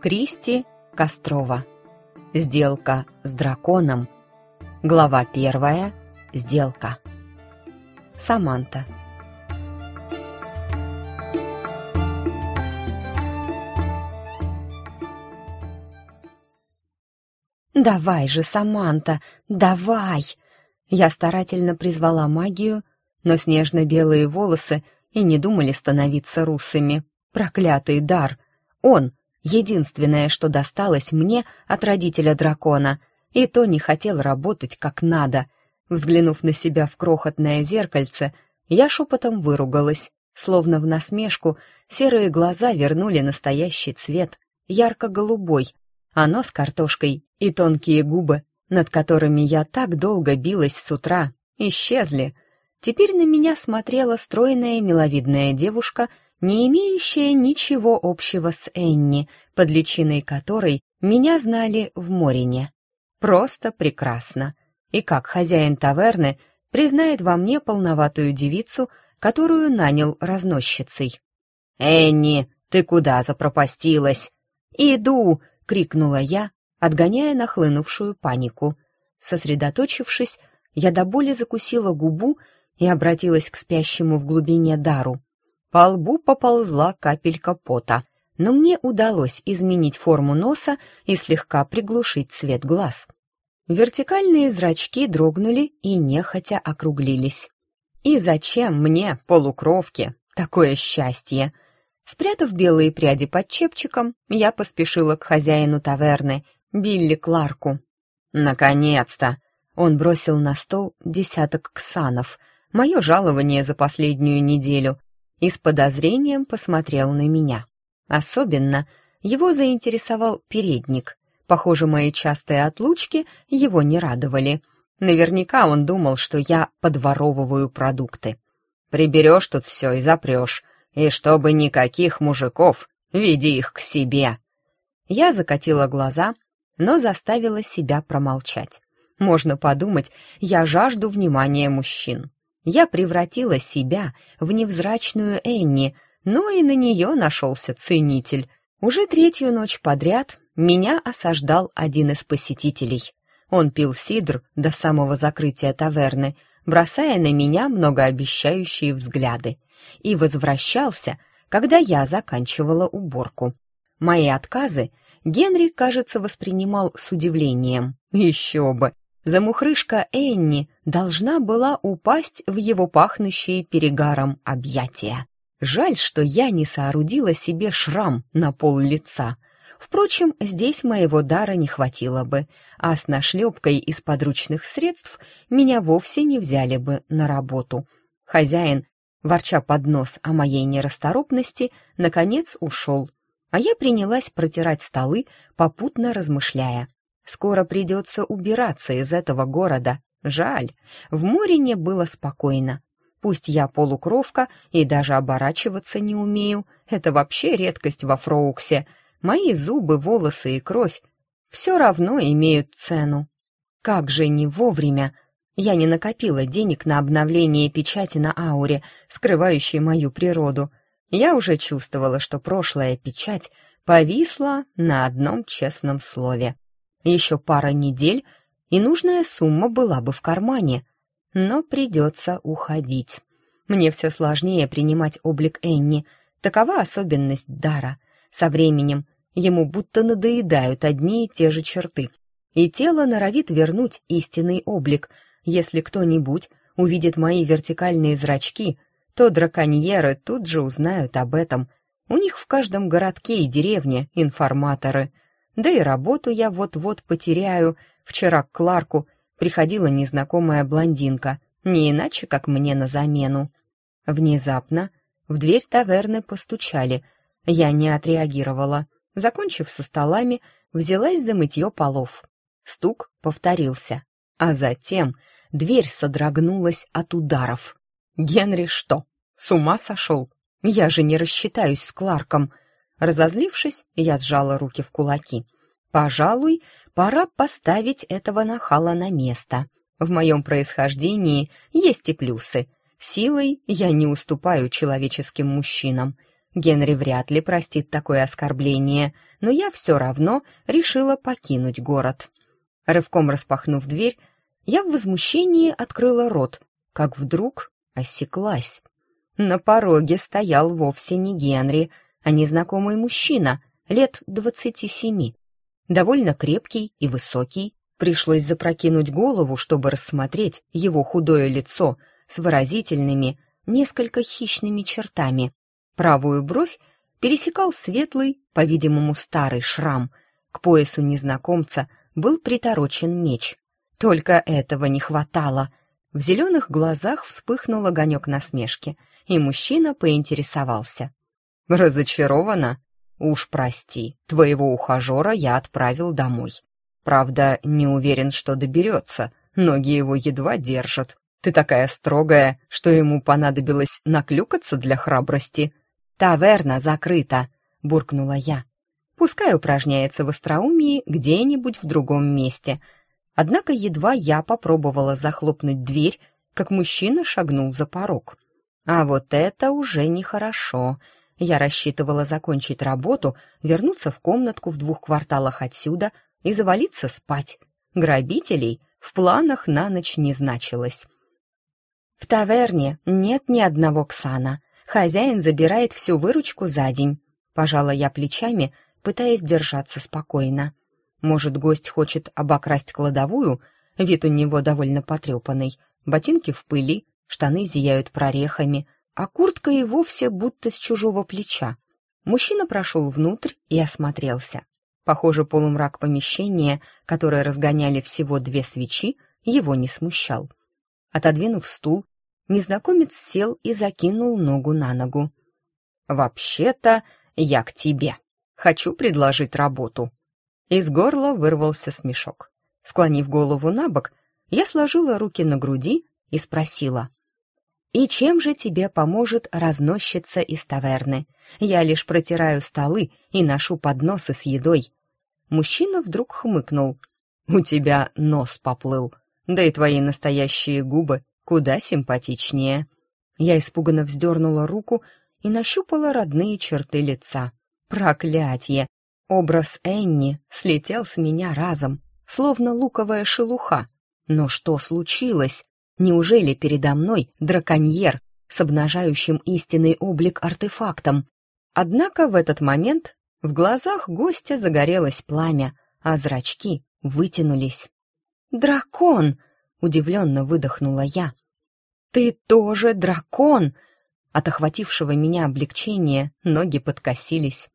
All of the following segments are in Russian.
Кристи Кострова. Сделка с драконом. Глава первая. Сделка. Саманта. «Давай же, Саманта, давай!» Я старательно призвала магию, но снежно-белые волосы и не думали становиться русыми. Проклятый дар! Он, единственное, что досталось мне от родителя дракона, и то не хотел работать как надо. Взглянув на себя в крохотное зеркальце, я шепотом выругалась, словно в насмешку серые глаза вернули настоящий цвет, ярко-голубой, а нос картошкой и тонкие губы, над которыми я так долго билась с утра, исчезли. Теперь на меня смотрела стройная миловидная девушка — не имеющая ничего общего с Энни, под личиной которой меня знали в Морине. Просто прекрасно. И как хозяин таверны признает во мне полноватую девицу, которую нанял разносчицей. «Энни, ты куда запропастилась?» «Иду!» — крикнула я, отгоняя нахлынувшую панику. Сосредоточившись, я до боли закусила губу и обратилась к спящему в глубине дару. По лбу поползла капелька пота, но мне удалось изменить форму носа и слегка приглушить цвет глаз. Вертикальные зрачки дрогнули и нехотя округлились. «И зачем мне, полукровке, такое счастье?» Спрятав белые пряди под чепчиком, я поспешила к хозяину таверны, Билли Кларку. «Наконец-то!» Он бросил на стол десяток ксанов, мое жалование за последнюю неделю, и с подозрением посмотрел на меня. Особенно его заинтересовал передник. Похоже, мои частые отлучки его не радовали. Наверняка он думал, что я подворовываю продукты. «Приберешь тут все и запрешь, и чтобы никаких мужиков, веди их к себе». Я закатила глаза, но заставила себя промолчать. Можно подумать, я жажду внимания мужчин. Я превратила себя в невзрачную Энни, но и на нее нашелся ценитель. Уже третью ночь подряд меня осаждал один из посетителей. Он пил сидр до самого закрытия таверны, бросая на меня многообещающие взгляды, и возвращался, когда я заканчивала уборку. Мои отказы Генри, кажется, воспринимал с удивлением. Еще бы! Замухрышка Энни должна была упасть в его пахнущие перегаром объятия. Жаль, что я не соорудила себе шрам на пол лица. Впрочем, здесь моего дара не хватило бы, а с нашлепкой из подручных средств меня вовсе не взяли бы на работу. Хозяин, ворча под нос о моей нерасторопности, наконец ушел, а я принялась протирать столы, попутно размышляя — Скоро придется убираться из этого города. Жаль, в море не было спокойно. Пусть я полукровка и даже оборачиваться не умею, это вообще редкость во Фроуксе. Мои зубы, волосы и кровь все равно имеют цену. Как же не вовремя! Я не накопила денег на обновление печати на ауре, скрывающей мою природу. Я уже чувствовала, что прошлая печать повисла на одном честном слове. Еще пара недель, и нужная сумма была бы в кармане. Но придется уходить. Мне все сложнее принимать облик Энни. Такова особенность дара. Со временем ему будто надоедают одни и те же черты. И тело норовит вернуть истинный облик. Если кто-нибудь увидит мои вертикальные зрачки, то драконьеры тут же узнают об этом. У них в каждом городке и деревне информаторы — да и работу я вот-вот потеряю. Вчера к Кларку приходила незнакомая блондинка, не иначе, как мне на замену. Внезапно в дверь таверны постучали. Я не отреагировала. Закончив со столами, взялась за мытье полов. Стук повторился. А затем дверь содрогнулась от ударов. «Генри что, с ума сошел? Я же не рассчитаюсь с Кларком!» Разозлившись, я сжала руки в кулаки. «Пожалуй, пора поставить этого нахала на место. В моем происхождении есть и плюсы. Силой я не уступаю человеческим мужчинам. Генри вряд ли простит такое оскорбление, но я все равно решила покинуть город». Рывком распахнув дверь, я в возмущении открыла рот, как вдруг осеклась. На пороге стоял вовсе не Генри — а незнакомый мужчина, лет двадцати семи, довольно крепкий и высокий. Пришлось запрокинуть голову, чтобы рассмотреть его худое лицо с выразительными, несколько хищными чертами. Правую бровь пересекал светлый, по-видимому, старый шрам. К поясу незнакомца был приторочен меч. Только этого не хватало. В зеленых глазах вспыхнул огонек насмешки, и мужчина поинтересовался. Разочарована? Уж прости, твоего ухажера я отправил домой. Правда, не уверен, что доберется, ноги его едва держат. Ты такая строгая, что ему понадобилось наклюкаться для храбрости. Таверна закрыта, буркнула я. Пускай упражняется в остроумии где-нибудь в другом месте. Однако едва я попробовала захлопнуть дверь, как мужчина шагнул за порог. А вот это уже нехорошо. хорошо я рассчитывала закончить работу, вернуться в комнатку в двух кварталах отсюда и завалиться спать. Грабителей в планах на ночь не значилось. В таверне нет ни одного Ксана. Хозяин забирает всю выручку за день. Пожала я плечами, пытаясь держаться спокойно. Может, гость хочет обокрасть кладовую? Вид у него довольно потрепанный. Ботинки в пыли, штаны зияют прорехами — а куртка и вовсе будто с чужого плеча. Мужчина прошел внутрь и осмотрелся. Похоже, полумрак помещения, которое разгоняли всего две свечи, его не смущал. Отодвинув стул, незнакомец сел и закинул ногу на ногу. «Вообще-то я к тебе. Хочу предложить работу». Из горла вырвался смешок. Склонив голову на бок, я сложила руки на груди и спросила — «И чем же тебе поможет разносчица из таверны? Я лишь протираю столы и ношу подносы с едой». Мужчина вдруг хмыкнул. «У тебя нос поплыл, да и твои настоящие губы куда симпатичнее». Я испуганно вздернула руку и нащупала родные черты лица. «Проклятье! Образ Энни слетел с меня разом, словно луковая шелуха. Но что случилось?» Неужели передо мной драконьер с обнажающим истинный облик артефактом? Однако в этот момент в глазах гостя загорелось пламя, а зрачки вытянулись. «Дракон!» — удивленно выдохнула я. «Ты тоже дракон!» От охватившего меня облегчения ноги подкосились.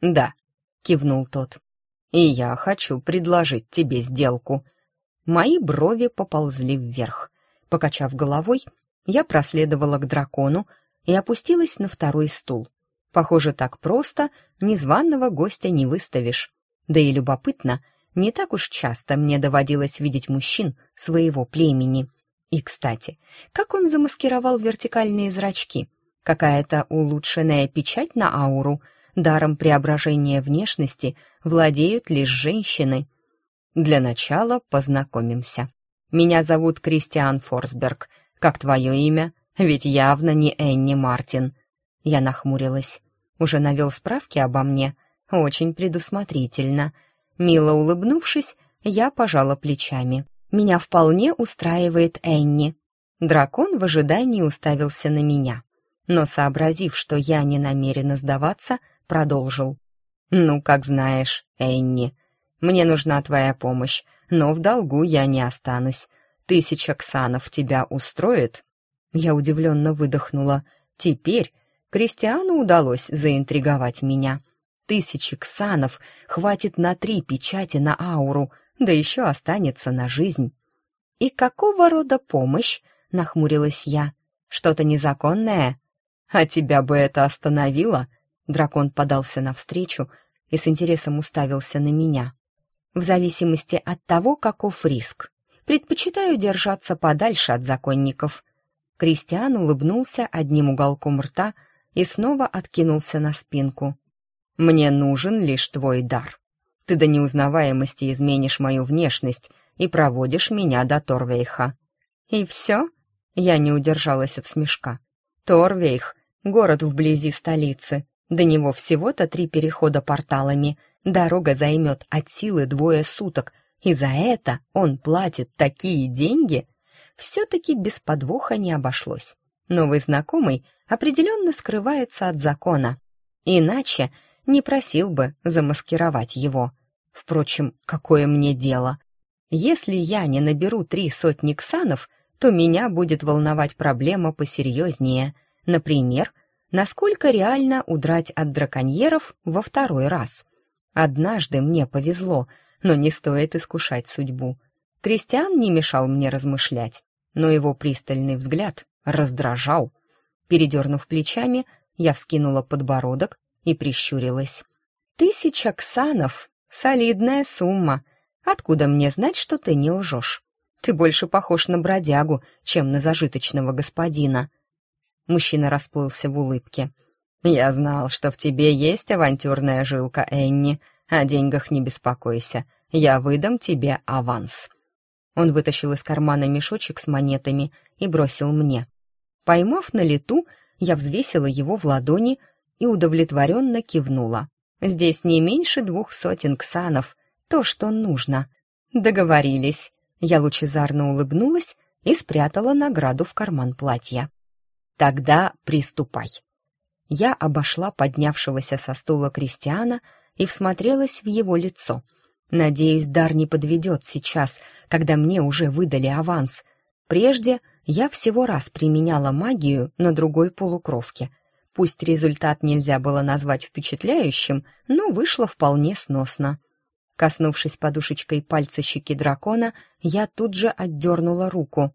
«Да», — кивнул тот, — «и я хочу предложить тебе сделку». Мои брови поползли вверх. Покачав головой, я проследовала к дракону и опустилась на второй стул. Похоже, так просто незваного гостя не выставишь. Да и любопытно, не так уж часто мне доводилось видеть мужчин своего племени. И, кстати, как он замаскировал вертикальные зрачки? Какая-то улучшенная печать на ауру, даром преображения внешности владеют лишь женщины. Для начала познакомимся. Меня зовут Кристиан Форсберг. Как твое имя? Ведь явно не Энни Мартин». Я нахмурилась. Уже навел справки обо мне. Очень предусмотрительно. Мило улыбнувшись, я пожала плечами. «Меня вполне устраивает Энни». Дракон в ожидании уставился на меня. Но, сообразив, что я не намерена сдаваться, продолжил. «Ну, как знаешь, Энни. Мне нужна твоя помощь, но в долгу я не останусь. Тысяча ксанов тебя устроит?» Я удивленно выдохнула. «Теперь Кристиану удалось заинтриговать меня. Тысячи ксанов хватит на три печати на ауру, да еще останется на жизнь». «И какого рода помощь?» — нахмурилась я. «Что-то незаконное?» «А тебя бы это остановило?» Дракон подался навстречу и с интересом уставился на меня в зависимости от того, каков риск. Предпочитаю держаться подальше от законников. Кристиан улыбнулся одним уголком рта и снова откинулся на спинку. «Мне нужен лишь твой дар. Ты до неузнаваемости изменишь мою внешность и проводишь меня до Торвейха». «И все?» Я не удержалась от смешка. «Торвейх — город вблизи столицы. До него всего-то три перехода порталами — Дорога займет от силы двое суток, и за это он платит такие деньги. Все-таки без подвоха не обошлось. Новый знакомый определенно скрывается от закона. Иначе не просил бы замаскировать его. Впрочем, какое мне дело? Если я не наберу три сотни ксанов, то меня будет волновать проблема посерьезнее. Например, насколько реально удрать от драконьеров во второй раз — Однажды мне повезло, но не стоит искушать судьбу. Кристиан не мешал мне размышлять, но его пристальный взгляд раздражал. Передернув плечами, я вскинула подбородок и прищурилась. «Тысяча ксанов! Солидная сумма! Откуда мне знать, что ты не лжешь? Ты больше похож на бродягу, чем на зажиточного господина!» Мужчина расплылся в улыбке. «Я знал, что в тебе есть авантюрная жилка, Энни. О деньгах не беспокойся. Я выдам тебе аванс». Он вытащил из кармана мешочек с монетами и бросил мне. Поймав на лету, я взвесила его в ладони и удовлетворенно кивнула. «Здесь не меньше двух сотен ксанов. То, что нужно». «Договорились». Я лучезарно улыбнулась и спрятала награду в карман платья. «Тогда приступай», я обошла поднявшегося со стула крестьяна и всмотрелась в его лицо. Надеюсь, дар не подведет сейчас, когда мне уже выдали аванс. Прежде я всего раз применяла магию на другой полукровке. Пусть результат нельзя было назвать впечатляющим, но вышло вполне сносно. Коснувшись подушечкой пальца щеки дракона, я тут же отдернула руку.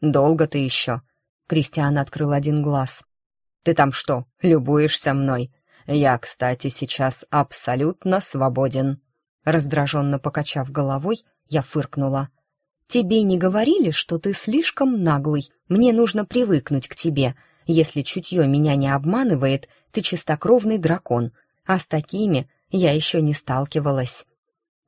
«Долго ты еще?» Кристиан открыл один глаз. Ты там что, любуешься мной? Я, кстати, сейчас абсолютно свободен». Раздраженно покачав головой, я фыркнула. «Тебе не говорили, что ты слишком наглый? Мне нужно привыкнуть к тебе. Если чутье меня не обманывает, ты чистокровный дракон, а с такими я еще не сталкивалась».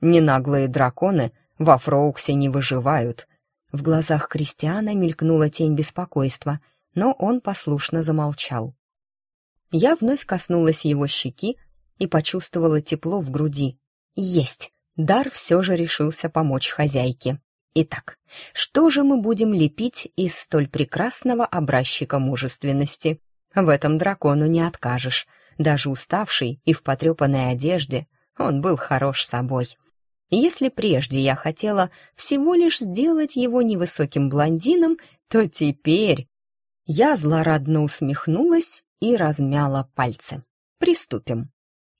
«Ненаглые драконы во Фроуксе не выживают». В глазах Кристиана мелькнула тень беспокойства — но он послушно замолчал. Я вновь коснулась его щеки и почувствовала тепло в груди. Есть! Дар все же решился помочь хозяйке. Итак, что же мы будем лепить из столь прекрасного образчика мужественности? В этом дракону не откажешь. Даже уставший и в потрепанной одежде он был хорош собой. Если прежде я хотела всего лишь сделать его невысоким блондином, то теперь я злорадно усмехнулась и размяла пальцы. Приступим.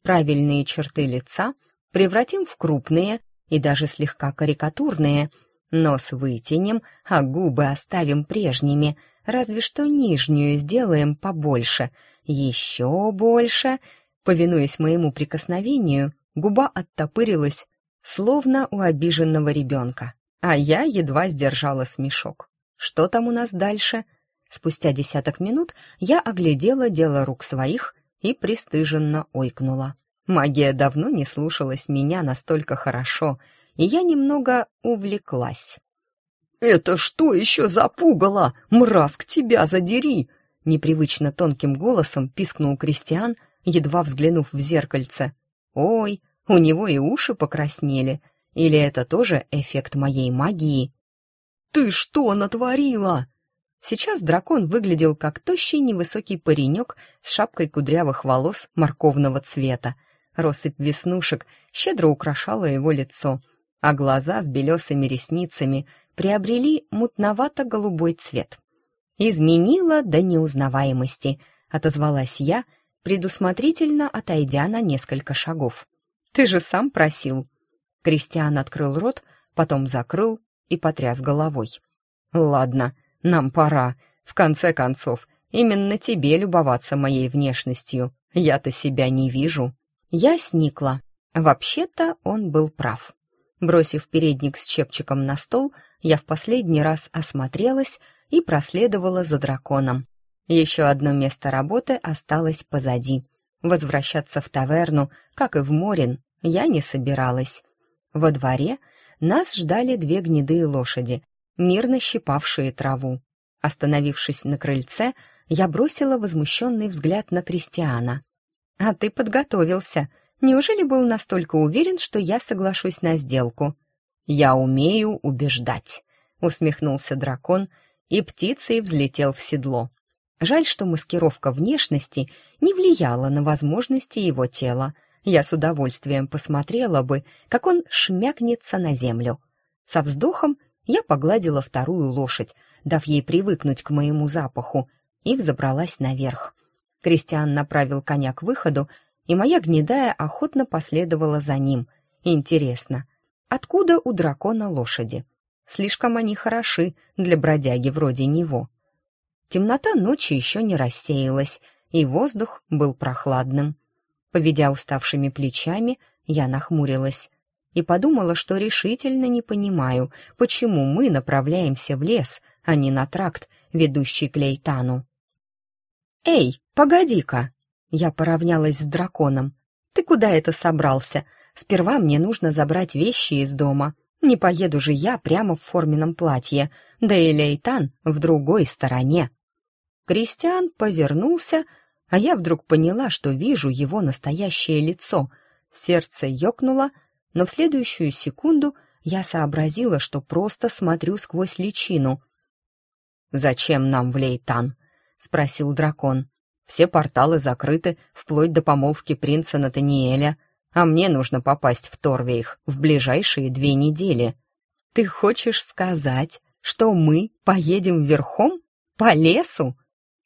Правильные черты лица превратим в крупные и даже слегка карикатурные. Нос вытянем, а губы оставим прежними, разве что нижнюю сделаем побольше, еще больше. Повинуясь моему прикосновению, губа оттопырилась, словно у обиженного ребенка, а я едва сдержала смешок. Что там у нас дальше — Спустя десяток минут я оглядела дело рук своих и пристыженно ойкнула. Магия давно не слушалась меня настолько хорошо, и я немного увлеклась. «Это что еще за пугало? Мразк, тебя задери!» Непривычно тонким голосом пискнул Кристиан, едва взглянув в зеркальце. «Ой, у него и уши покраснели. Или это тоже эффект моей магии?» «Ты что натворила?» Сейчас дракон выглядел как тощий невысокий паренек с шапкой кудрявых волос морковного цвета. Россыпь веснушек щедро украшала его лицо, а глаза с белесыми ресницами приобрели мутновато-голубой цвет. «Изменила до неузнаваемости», — отозвалась я, предусмотрительно отойдя на несколько шагов. «Ты же сам просил». Кристиан открыл рот, потом закрыл и потряс головой. «Ладно», — нам пора. В конце концов, именно тебе любоваться моей внешностью. Я-то себя не вижу». Я сникла. Вообще-то он был прав. Бросив передник с чепчиком на стол, я в последний раз осмотрелась и проследовала за драконом. Еще одно место работы осталось позади. Возвращаться в таверну, как и в Морин, я не собиралась. Во дворе нас ждали две гнедые лошади, мирно щипавшие траву. Остановившись на крыльце, я бросила возмущенный взгляд на Кристиана. «А ты подготовился. Неужели был настолько уверен, что я соглашусь на сделку?» «Я умею убеждать», — усмехнулся дракон, и птицей взлетел в седло. Жаль, что маскировка внешности не влияла на возможности его тела. Я с удовольствием посмотрела бы, как он шмякнется на землю. Со вздохом я погладила вторую лошадь, дав ей привыкнуть к моему запаху, и взобралась наверх. Кристиан направил коня к выходу, и моя гнедая охотно последовала за ним. Интересно, откуда у дракона лошади? Слишком они хороши для бродяги вроде него. Темнота ночи еще не рассеялась, и воздух был прохладным. Поведя уставшими плечами, я нахмурилась и подумала, что решительно не понимаю, почему мы направляемся в лес, а не на тракт, ведущий к Лейтану. «Эй, погоди-ка!» Я поравнялась с драконом. «Ты куда это собрался? Сперва мне нужно забрать вещи из дома. Не поеду же я прямо в форменном платье, да и Лейтан в другой стороне». Кристиан повернулся, а я вдруг поняла, что вижу его настоящее лицо. Сердце ёкнуло, но в следующую секунду я сообразила, что просто смотрю сквозь личину. «Зачем нам в Лейтан?» — спросил дракон. «Все порталы закрыты, вплоть до помолвки принца Натаниэля, а мне нужно попасть в Торвейх в ближайшие две недели». «Ты хочешь сказать, что мы поедем верхом? По лесу?»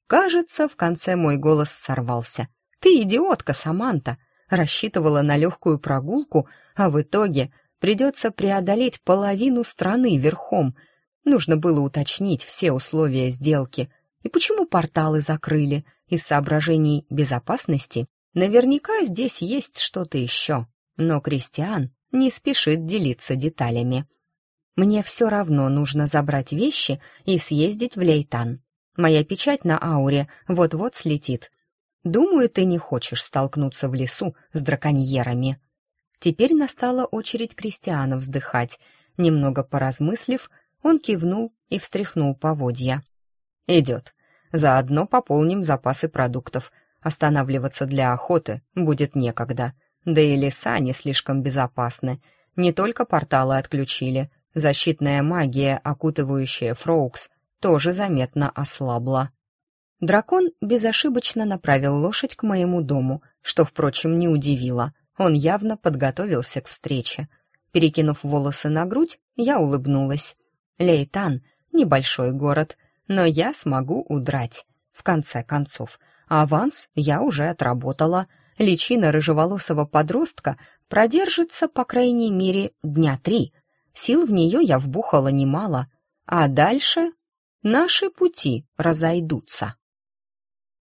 Кажется, в конце мой голос сорвался. «Ты идиотка, Саманта! рассчитывала на легкую прогулку, а в итоге придется преодолеть половину страны верхом. Нужно было уточнить все условия сделки. И почему порталы закрыли? Из соображений безопасности? Наверняка здесь есть что-то еще. Но Кристиан не спешит делиться деталями. Мне все равно нужно забрать вещи и съездить в Лейтан. Моя печать на ауре вот-вот слетит, Думаю, ты не хочешь столкнуться в лесу с драконьерами. Теперь настала очередь крестьяна вздыхать. Немного поразмыслив, он кивнул и встряхнул поводья. «Идет. Заодно пополним запасы продуктов. Останавливаться для охоты будет некогда. Да и леса не слишком безопасны. Не только порталы отключили. Защитная магия, окутывающая Фроукс, тоже заметно ослабла. Дракон безошибочно направил лошадь к моему дому, что, впрочем, не удивило. Он явно подготовился к встрече. Перекинув волосы на грудь, я улыбнулась. «Лейтан — небольшой город, но я смогу удрать. В конце концов, аванс я уже отработала. Личина рыжеволосого подростка продержится, по крайней мере, дня три. Сил в нее я вбухала немало. А дальше наши пути разойдутся».